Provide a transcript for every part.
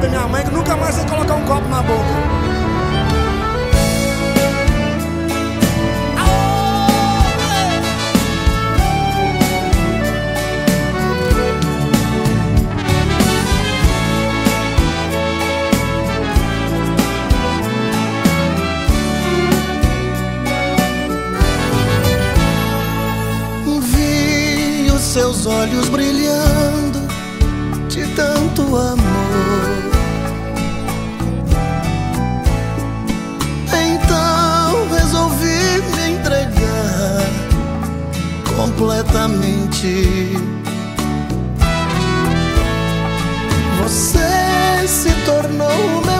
pra minha mãe que nunca mais vai colocar um copo na boca. seus olhos brilhando de tanto amor. Então resolvi me entregar completamente. Você se tornou o meu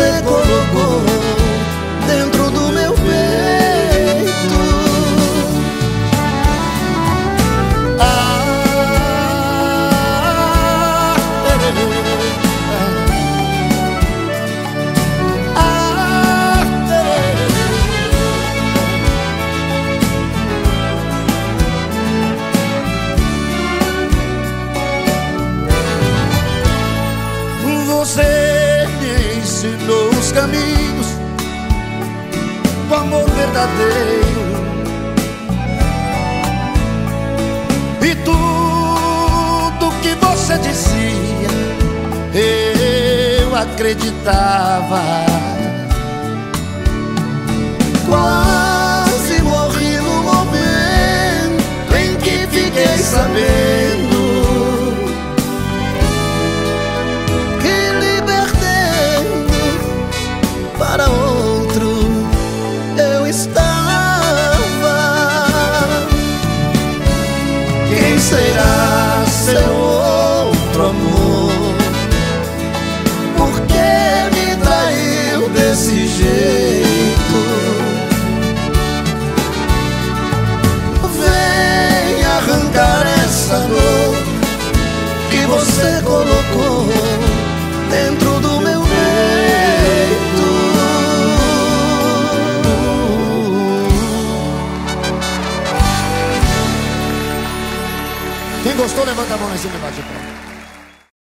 você colocou caminhos do amor verdadeiro. E tudo que você dizia, eu acreditava. Você colocou dentro do meu peito. Quem gostou, levanta a mão em cima e bate